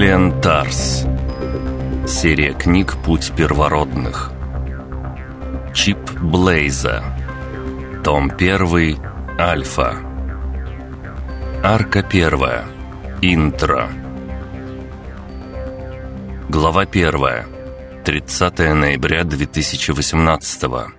Корнелиан Тарс. Серия книг «Путь первородных» Чип Блейза. Том 1 Альфа. Арка 1 Интро. Глава 1 30 ноября 2018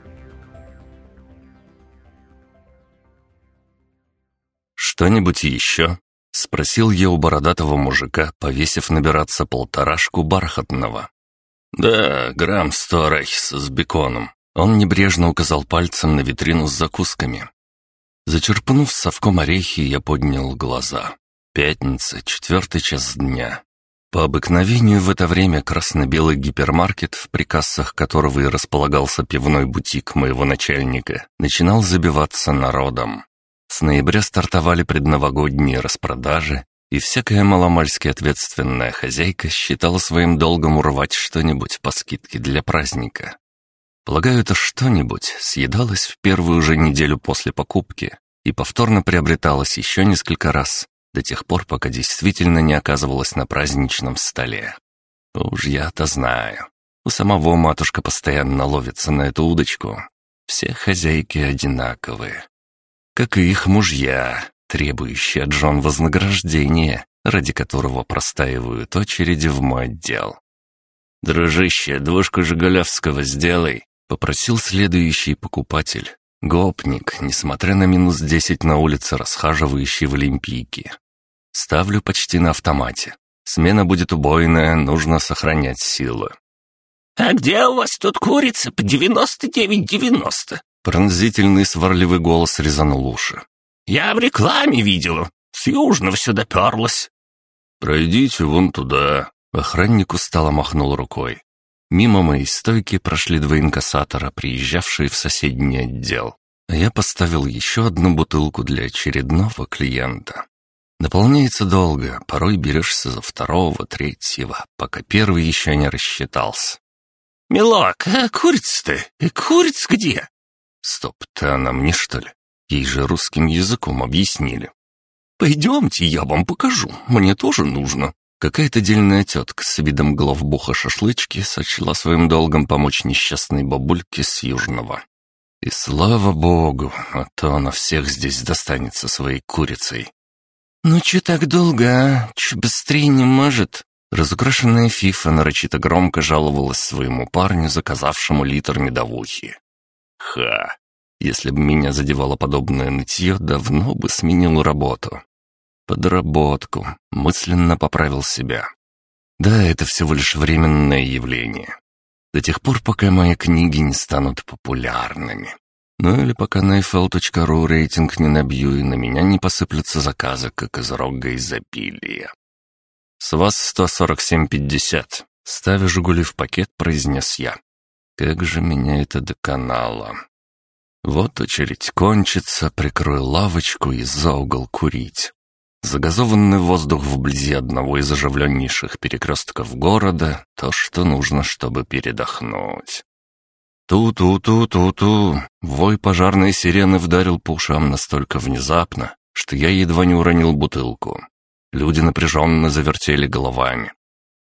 «Что-нибудь еще?» — спросил я у бородатого мужика, повесив набираться полторашку бархатного. «Да, грамм сто арахиса с беконом». Он небрежно указал пальцем на витрину с закусками. Зачерпнув совком орехи, я поднял глаза. Пятница, четвертый час дня. По обыкновению в это время красно-белый гипермаркет, в прикассах которого и располагался пивной бутик моего начальника, начинал забиваться народом. С ноября стартовали предновогодние распродажи, и всякая маломальски ответственная хозяйка считала своим долгом урвать что-нибудь по скидке для праздника. Полагаю, это что-нибудь съедалось в первую же неделю после покупки и повторно приобреталось еще несколько раз, до тех пор, пока действительно не оказывалось на праздничном столе. Уж я-то знаю. У самого матушка постоянно ловится на эту удочку. Все хозяйки одинаковые как и их мужья, требующие от жен вознаграждения, ради которого простаивают очереди в мой отдел. «Дружище, двушку Жигулевского сделай», — попросил следующий покупатель. Гопник, несмотря на минус десять на улице, расхаживающий в Олимпийке. Ставлю почти на автомате. Смена будет убойная, нужно сохранять силы. «А где у вас тут курица по девяносто девять девяносто?» Пронзительный сварливый голос резанул уши. «Я в рекламе видела. С южного сюда перлась». «Пройдите вон туда». Охранник устало махнул рукой. Мимо моей стойки прошли два инкассатора, приезжавшие в соседний отдел. А я поставил еще одну бутылку для очередного клиента. Наполняется долго, порой берешься за второго, третьего, пока первый еще не рассчитался. «Милок, а курица-то? И курица где?» Стоп, ты она мне что ли? Ей же русским языком объяснили. «Пойдемте, я вам покажу, мне тоже нужно». Какая-то дельная тетка с видом главбуха шашлычки сочла своим долгом помочь несчастной бабульке с Южного. И слава богу, а то она всех здесь достанется своей курицей. «Ну че так долго, а? Че быстрее не может?» Разукрашенная фифа нарочито громко жаловалась своему парню, заказавшему литр медовухи. Ха! Если бы меня задевало подобное нытье, давно бы сменил работу. Подработку. Мысленно поправил себя. Да, это всего лишь временное явление. До тех пор, пока мои книги не станут популярными. Ну или пока на FL.ru рейтинг не набью и на меня не посыплются заказы, как из рога изобилия. «С вас 147,50. Ставя «Жигули» в пакет, произнес я. Как же меня это доконало. Вот очередь кончится, прикрою лавочку и за угол курить. Загазованный воздух вблизи одного из оживленнейших перекрестков города — то, что нужно, чтобы передохнуть. Ту-ту-ту-ту-ту. Вой пожарной сирены вдарил по ушам настолько внезапно, что я едва не уронил бутылку. Люди напряженно завертели головами.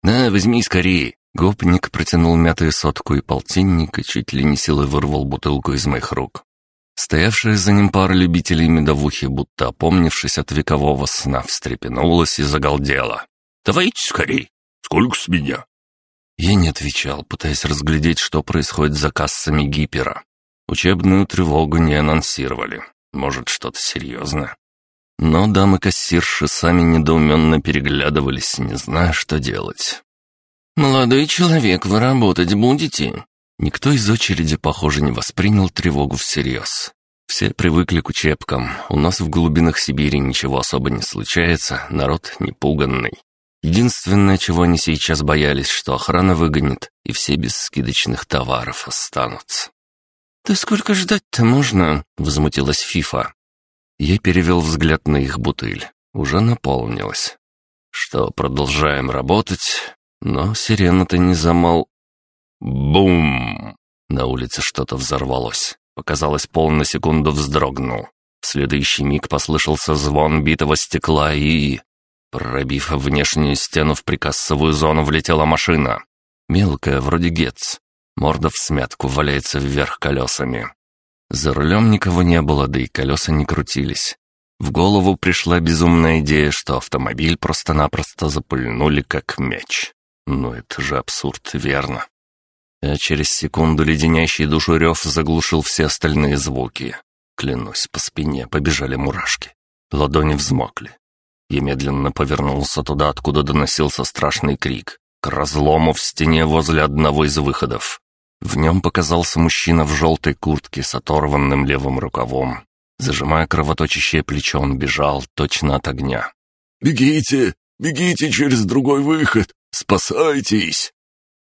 «На, возьми скорее!» Гопник протянул мятую сотку и полтинник и чуть ли не силой вырвал бутылку из моих рук. Стоявшая за ним пара любителей медовухи, будто опомнившись от векового сна, встрепенулась и загалдела. «Давайте скорей! Сколько с меня?» Я не отвечал, пытаясь разглядеть, что происходит за кассами гипера. Учебную тревогу не анонсировали. Может, что-то серьезное. Но дамы-кассирши сами недоуменно переглядывались, не зная, что делать. «Молодой человек, вы работать будете?» Никто из очереди, похоже, не воспринял тревогу всерьез. Все привыкли к учебкам, у нас в глубинах Сибири ничего особо не случается, народ непуганный. Единственное, чего они сейчас боялись, что охрана выгонит, и все без скидочных товаров останутся. «Да сколько ждать-то можно?» — возмутилась Фифа. Я перевел взгляд на их бутыль. Уже наполнилась. Что, продолжаем работать? Но сирена-то не замол... Бум! На улице что-то взорвалось. Показалось, пол на секунду вздрогнул. В следующий миг послышался звон битого стекла и... Пробив внешнюю стену в прикассовую зону, влетела машина. Мелкая, вроде гец. Морда в смятку валяется вверх колесами. За рулем никого не было, да и колеса не крутились. В голову пришла безумная идея, что автомобиль просто-напросто запульнули как мяч. Но это же абсурд, верно? А через секунду леденящий душу рев заглушил все остальные звуки. Клянусь, по спине побежали мурашки. Ладони взмокли. Я медленно повернулся туда, откуда доносился страшный крик. К разлому в стене возле одного из выходов. В нем показался мужчина в желтой куртке с оторванным левым рукавом. Зажимая кровоточащее плечо, он бежал точно от огня. «Бегите! Бегите через другой выход! Спасайтесь!»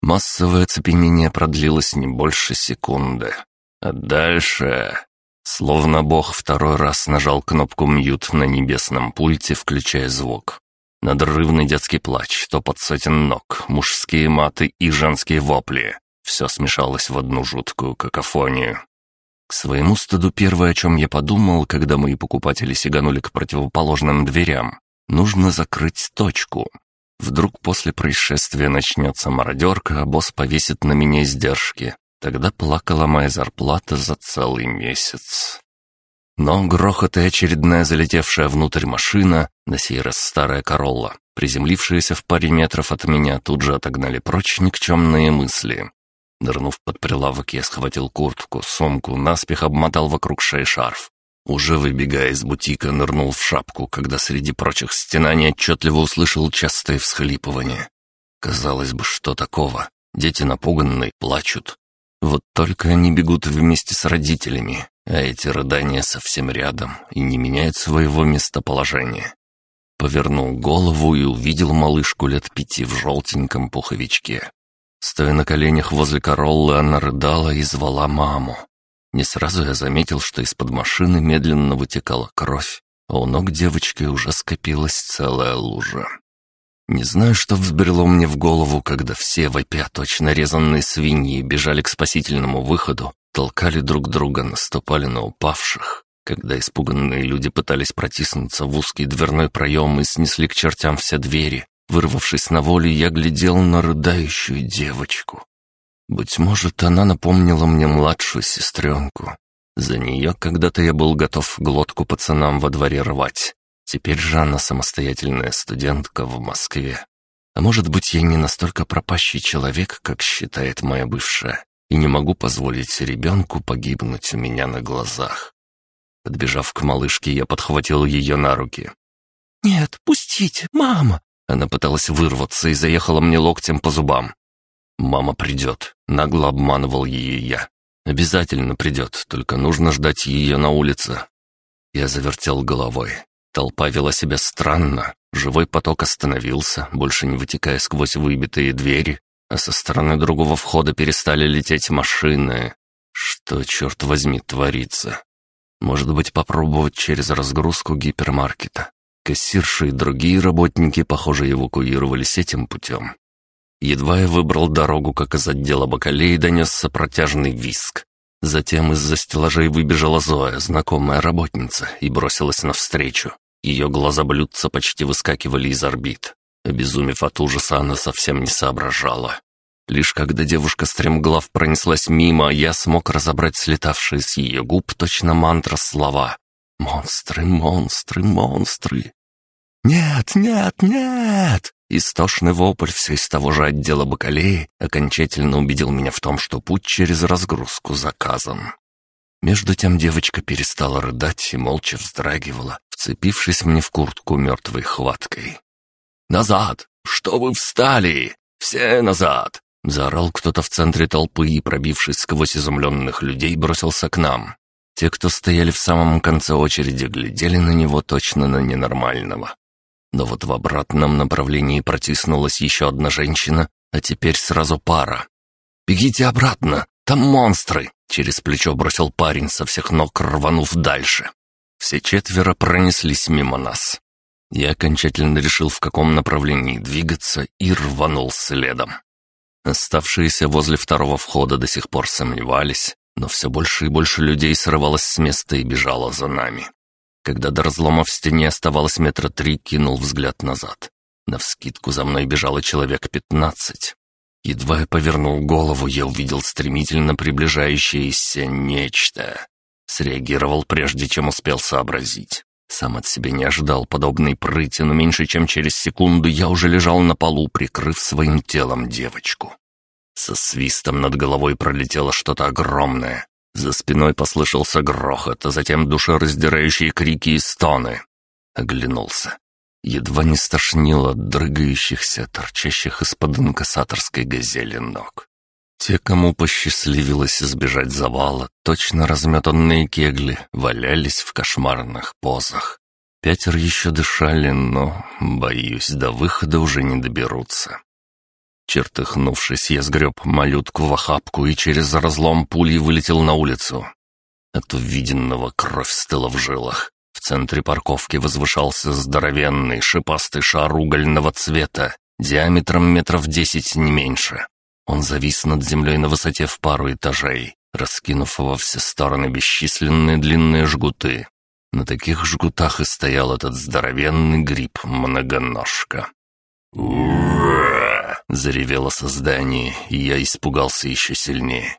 Массовое оцепенение продлилось не больше секунды. А дальше... Словно бог второй раз нажал кнопку «мьют» на небесном пульте, включая звук. Надрывный детский плач, топот сотен ног, мужские маты и женские вопли. Все смешалось в одну жуткую какофонию. К своему стыду первое, о чем я подумал, когда мои покупатели сиганули к противоположным дверям, нужно закрыть точку. Вдруг после происшествия начнется мародерка, а босс повесит на меня издержки. Тогда плакала моя зарплата за целый месяц. Но грохот и очередная залетевшая внутрь машина, на сей раз старая королла, приземлившаяся в паре метров от меня, тут же отогнали прочь никчемные мысли. Нырнув под прилавок, я схватил куртку, сумку, наспех обмотал вокруг шеи шарф. Уже выбегая из бутика, нырнул в шапку, когда среди прочих стенаний отчетливо услышал частые всхлипывания. Казалось бы, что такого? Дети напуганные, плачут. Вот только они бегут вместе с родителями, а эти рыдания совсем рядом и не меняют своего местоположения. Повернул голову и увидел малышку лет пяти в желтеньком пуховичке. Стоя на коленях возле Короллы, она рыдала и звала маму. Не сразу я заметил, что из-под машины медленно вытекала кровь, а у ног девочки уже скопилась целая лужа. Не знаю, что взбрело мне в голову, когда все, вопя точно резанные свиньи, бежали к спасительному выходу, толкали друг друга, наступали на упавших. Когда испуганные люди пытались протиснуться в узкий дверной проем и снесли к чертям все двери, вырвавшись на волю, я глядел на рыдающую девочку. Быть может, она напомнила мне младшую сестренку. За нее когда-то я был готов глотку пацанам во дворе рвать. Теперь же она самостоятельная студентка в Москве. А может быть, я не настолько пропащий человек, как считает моя бывшая, и не могу позволить ребенку погибнуть у меня на глазах. Подбежав к малышке, я подхватил ее на руки. «Нет, пустите, мама!» Она пыталась вырваться и заехала мне локтем по зубам. «Мама придет», — нагло обманывал ее я. «Обязательно придет, только нужно ждать ее на улице». Я завертел головой. Толпа вела себя странно. Живой поток остановился, больше не вытекая сквозь выбитые двери, а со стороны другого входа перестали лететь машины. Что, черт возьми, творится? Может быть, попробовать через разгрузку гипермаркета? Кассирши и другие работники, похоже, эвакуировались этим путем. Едва я выбрал дорогу, как из отдела бакалей донесся протяжный виск. Затем из-за стеллажей выбежала Зоя, знакомая работница, и бросилась навстречу. Ее глаза блюдца почти выскакивали из орбит. Обезумев от ужаса, она совсем не соображала. Лишь когда девушка стремглав пронеслась мимо, я смог разобрать слетавшие с ее губ точно мантра слова. «Монстры, монстры, монстры!» «Нет, нет, нет!» Истошный вопль все из того же отдела бакалеи окончательно убедил меня в том, что путь через разгрузку заказан. Между тем девочка перестала рыдать и молча вздрагивала, вцепившись мне в куртку мертвой хваткой. «Назад! Что вы встали? Все назад!» Заорал кто-то в центре толпы и, пробившись сквозь изумленных людей, бросился к нам. Те, кто стояли в самом конце очереди, глядели на него точно на ненормального. Но вот в обратном направлении протиснулась еще одна женщина, а теперь сразу пара. «Бегите обратно! Там монстры!» Через плечо бросил парень со всех ног, рванув дальше. Все четверо пронеслись мимо нас. Я окончательно решил, в каком направлении двигаться, и рванул следом. Оставшиеся возле второго входа до сих пор сомневались, но все больше и больше людей срывалось с места и бежало за нами. Когда до разлома в стене оставалось метра три, кинул взгляд назад. Навскидку за мной бежало человек пятнадцать. Едва я повернул голову, я увидел стремительно приближающееся нечто. Среагировал прежде, чем успел сообразить. Сам от себя не ожидал подобной прыти, но меньше чем через секунду я уже лежал на полу, прикрыв своим телом девочку. Со свистом над головой пролетело что-то огромное. За спиной послышался грохот, а затем душераздирающие крики и стоны. Оглянулся. Едва не стошнило от дрыгающихся, торчащих из-под инкассаторской газели ног. Те, кому посчастливилось избежать завала, точно разметанные кегли, валялись в кошмарных позах. Пятеро еще дышали, но, боюсь, до выхода уже не доберутся. Чертыхнувшись, я сгреб малютку в охапку и через разлом пулей вылетел на улицу. От увиденного кровь стыла в жилах. В центре парковки возвышался здоровенный шипастый шар угольного цвета, диаметром метров десять не меньше. Он завис над землей на высоте в пару этажей, раскинув во все стороны бесчисленные длинные жгуты. На таких жгутах и стоял этот здоровенный гриб-многоножка. «Ура!» — заревело создание, и я испугался еще сильнее.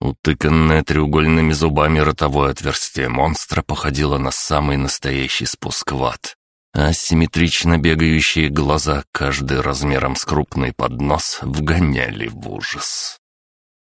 Утыканное треугольными зубами ротовое отверстие монстра походило на самый настоящий спуск в ад. Асимметрично бегающие глаза, каждый размером с крупный поднос, вгоняли в ужас.